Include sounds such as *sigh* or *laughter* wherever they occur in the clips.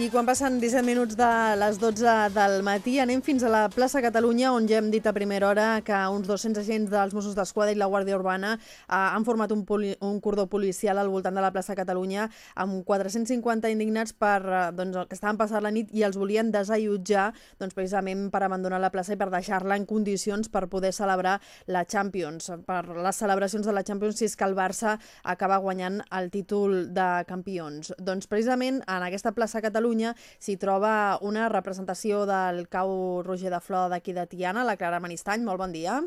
I quan passen 17 minuts de les 12 del matí anem fins a la plaça Catalunya on ja hem dit a primera hora que uns 200 agents dels Mossos d'Esquadra i la Guàrdia Urbana eh, han format un, poli un cordó policial al voltant de la plaça Catalunya amb 450 indignats per, eh, doncs, que estaven passant la nit i els volien desallotjar doncs, precisament per abandonar la plaça i per deixar-la en condicions per poder celebrar la Champions, per les celebracions de la Champions si és que el Barça acaba guanyant el títol de campions. Doncs precisament en aquesta plaça Catalunya Catalunya s'hi troba una representació del cau Roger de Flor d'aquí de Tiana, la Clara Manistany. Molt bon dia.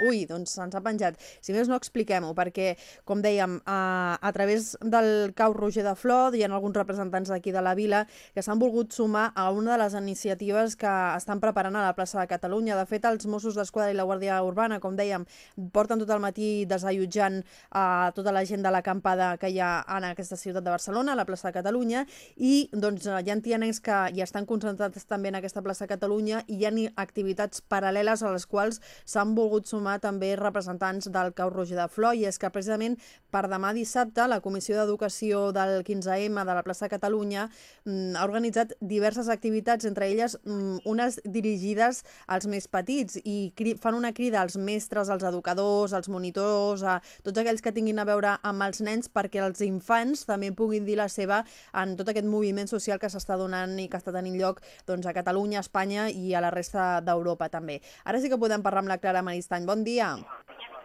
Ui, doncs se'ns ha penjat. Si més no, expliquem-ho, perquè, com dèiem, a, a través del cau Roger de Flor hi ha alguns representants d'aquí de la vila que s'han volgut sumar a una de les iniciatives que estan preparant a la plaça de Catalunya. De fet, els Mossos d'Esquadra i la Guàrdia Urbana, com dèiem, porten tot el matí desallotjant a tota la gent de l'acampada que hi ha en aquesta ciutat de Barcelona, a la plaça de Catalunya, i doncs, hi ha tianencs que hi estan concentrats també en aquesta plaça de Catalunya i hi ha activitats paral·leles a les quals s'han volgut sumar sumar també representants del Cau Roger de Flor i és que precisament per demà dissabte la Comissió d'Educació del 15M de la plaça Catalunya mm, ha organitzat diverses activitats, entre elles mm, unes dirigides als més petits i fan una crida als mestres, als educadors, als monitors, a tots aquells que tinguin a veure amb els nens perquè els infants també puguin dir la seva en tot aquest moviment social que s'està donant i que està tenint lloc doncs, a Catalunya, a Espanya i a la resta d'Europa també. Ara sí que podem parlar amb la Clara Maristany. Bon dia.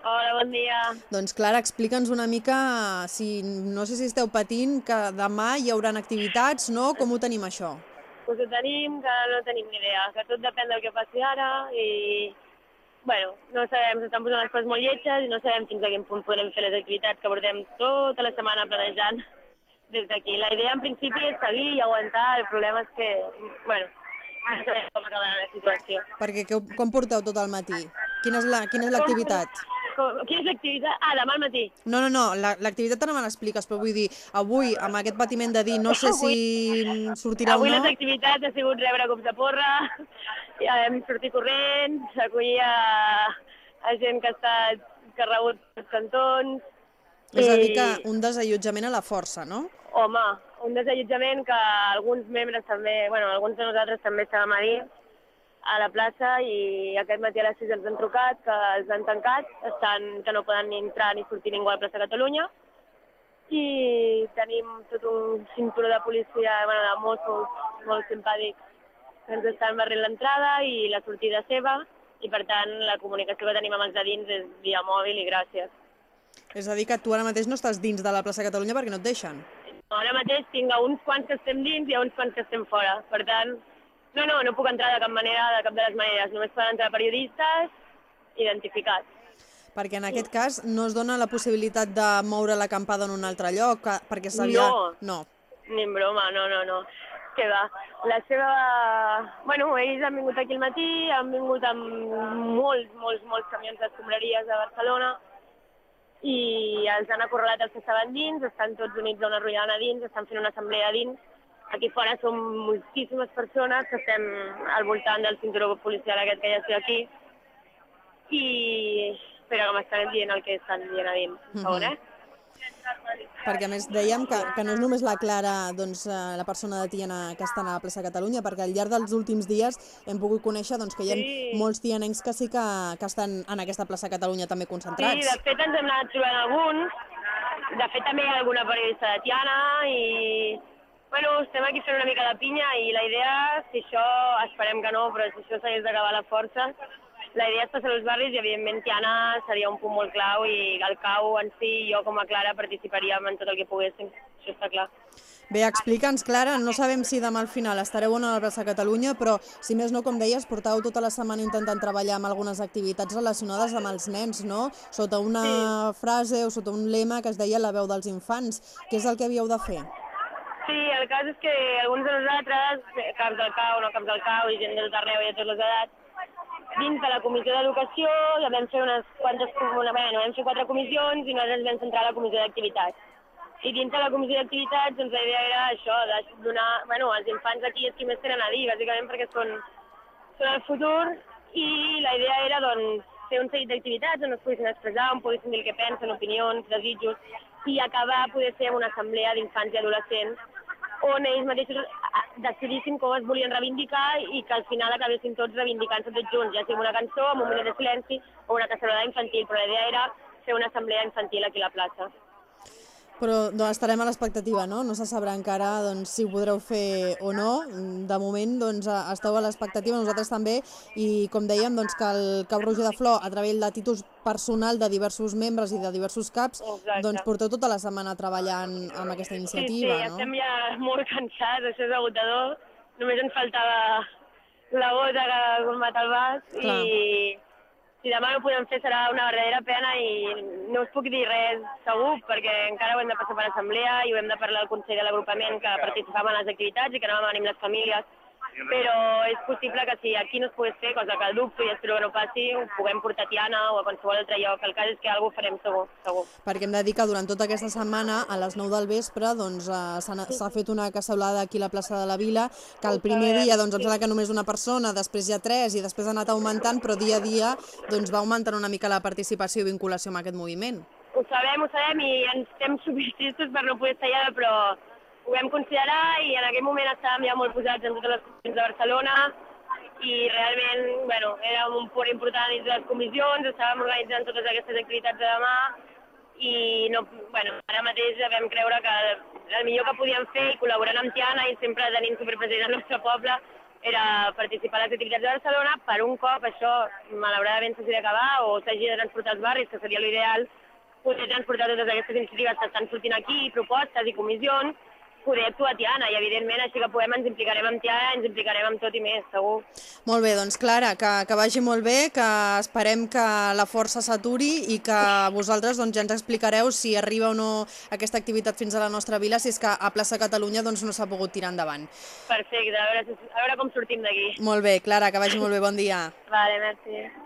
Hola, bon dia. Doncs Clara, explica'ns una mica, si no sé si esteu patint, que demà hi haurà activitats, no? Com ho tenim això? Pues ho tenim, que no tenim ni idea, que tot depèn del que passi ara i bueno, no sabem, s'estan posant les coses molt lletges i no sabem fins a quin punt podrem fer les activitats que portem tota la setmana planejant des d'aquí. La idea en principi és seguir i aguantar, el problema és que, bueno, no sabem com acabarà la situació. Perquè com porteu tot el matí? Quina és l'activitat? La, quina és l'activitat? Ah, demà al matí. No, no, no, l'activitat ara me l'expliques, però vull dir, avui, amb aquest patiment de dir, no sé si sortirà avui o no... Avui les activitats ha sigut rebre cops de porra, *laughs* ja hem sortit corrents, acollir a, a gent que ha estat que ha rebut els cantons... És a dir, que un desallotjament a la força, no? Home, un desallotjament que alguns membres també, bueno, alguns de nosaltres també estàvem a dins, a la plaça i aquest matí a les 6 ens han trucat que els han tancat, estan, que no poden ni entrar ni sortir ningú a la plaça Catalunya i tenim tot un cinturó de policia, bueno, de Mossos molt simpàtics que ens estan barrent l'entrada i la sortida seva i per tant la comunicació que tenim amb els de dins és via mòbil i gràcies. És a dir que tu ara mateix no estàs dins de la plaça Catalunya perquè no et deixen? No, ara mateix tinc a uns quants que estem dins i a uns quants que estem fora. Per tant, no, no, no puc entrar de cap manera, de cap de les maneres. Només poden entrar periodistes identificats. Perquè en aquest cas no es dona la possibilitat de moure l'acampada en un altre lloc, perquè seria... No, no. ni en broma, no, no, no. Que va. La seva... Bueno, ells han vingut aquí al matí, han vingut amb molts, molts, molts camions d'escombraries de Barcelona i els han acorralat els que estaven dins, estan tots units a una rotllana dins, estan fent una assemblea dins Aquí fora som moltíssimes persones que estem al voltant del cinturó policial aquest que ja estic aquí i espera que m'estan dient el que estan dient a dins, per favor, eh? Perquè a més dèiem que, que no és només la Clara, doncs, eh, la persona de Tiana que està a la plaça Catalunya, perquè al llarg dels últims dies hem pogut conèixer doncs, que hi ha sí. molts tianencs que sí que, que estan en aquesta plaça Catalunya també concentrats. Sí, de fet ens hem anat trobant alguns, de fet també hi ha alguna periodista de Tiana i Bueno, estem aquí fent una mica de pinya i la idea, si això, esperem que no, però si això s'hagués d'acabar la força, la idea és passar als barris i evidentment Tiana seria un punt molt clau i el CAU en si, jo com a Clara, participaríem en tot el que poguéssim, això està clar. Bé, explica'ns, Clara, no sabem si demà al final estareu o no a la plaça Catalunya, però si més no, com deies, portau tota la setmana intentant treballar amb algunes activitats relacionades amb els nens, no? Sota una sí. frase o sota un lema que es deia la veu dels infants. Què és el que havíeu de fer? Sí, el cas és que alguns de nosaltres, caps del CAU, no caps del CAU i gent del arreu i de totes les edats, dins de la comissió d'educació ja vam fer unes quantes, una, bueno, vam fer quatre comissions i nosaltres vam centrar la comissió d'activitats. I dins de la comissió d'activitats doncs, la idea era això, de donar, bueno, els infants aquí és qui més tenen a dir, bàsicament perquè són, són el futur i la idea era doncs, fer un seguit d'activitats on es poguessin expressar, on poguessin dir el que pensen, opinions, desitjos, i acabar poder ser una assemblea d'infants i adolescents on ells mateixos ah, decidissin com es volien reivindicar i que al final acabessin tots reivindicant-se tots junts, ja sigui una cançó, amb un minut de silenci o una casserolada infantil, però la idea era fer una assemblea infantil aquí a la plaça. Però doncs, estarem a l'expectativa, no? No se sabrà encara doncs, si ho podreu fer o no. De moment doncs, esteu a l'expectativa, nosaltres també, i com dèiem, doncs, que el Cap Roger de Flor, a través de títols personal de diversos membres i de diversos caps, Exacte. doncs porteu tota la setmana treballant amb aquesta iniciativa, sí, sí, no? estem ja molt cansats, això és agotador. Només ens faltava la gota que mata el vas Clar. i si demà no ho podem fer serà una verdadera pena i no us puc dir res segur perquè encara ho hem de passar per assemblea i ho hem de parlar al Consell de l'Agrupament que participava en les activitats i que anàvem a venir amb les famílies però és possible que si aquí no es pogués fer, cosa que dubto i espero que no passi, ho puguem portar a Tiana o a qualsevol altre lloc. El cas és que alguna farem segur, segur. Perquè hem de dir que durant tota aquesta setmana, a les 9 del vespre, doncs, eh, s'ha fet una cassolada aquí a la plaça de la Vila, que el primer dia doncs, em sembla que només una persona, després ja tres, i després ha anat augmentant, però dia a dia doncs, va augmentant una mica la participació i vinculació amb aquest moviment. Ho sabem, ho sabem i ens estem supertristos per no poder estar allà, però ho vam considerar i en aquell moment estàvem ja molt posats en totes les comissions de Barcelona i realment, bueno, era un punt important dins de les comissions, estàvem organitzant totes aquestes activitats de demà i no, bueno, ara mateix vam creure que el millor que podíem fer i col·laborant amb Tiana i sempre tenint superpresent el nostre poble era participar a les activitats de Barcelona. Per un cop això malauradament s'hagi d'acabar o s'hagi de transportar als barris, que seria l'ideal, poder transportar totes aquestes iniciatives que estan sortint aquí, propostes i comissions, poder actuar a Tiana i evidentment així que podem ens implicarem amb Tiana, ens implicarem amb tot i més, segur. Molt bé, doncs Clara, que, que vagi molt bé, que esperem que la força s'aturi i que vosaltres doncs, ja ens explicareu si arriba o no aquesta activitat fins a la nostra vila, si és que a plaça Catalunya doncs, no s'ha pogut tirar endavant. Perfecte, a veure, a veure com sortim d'aquí. Molt bé, Clara, que vagi molt bé, bon dia. Vale, merci.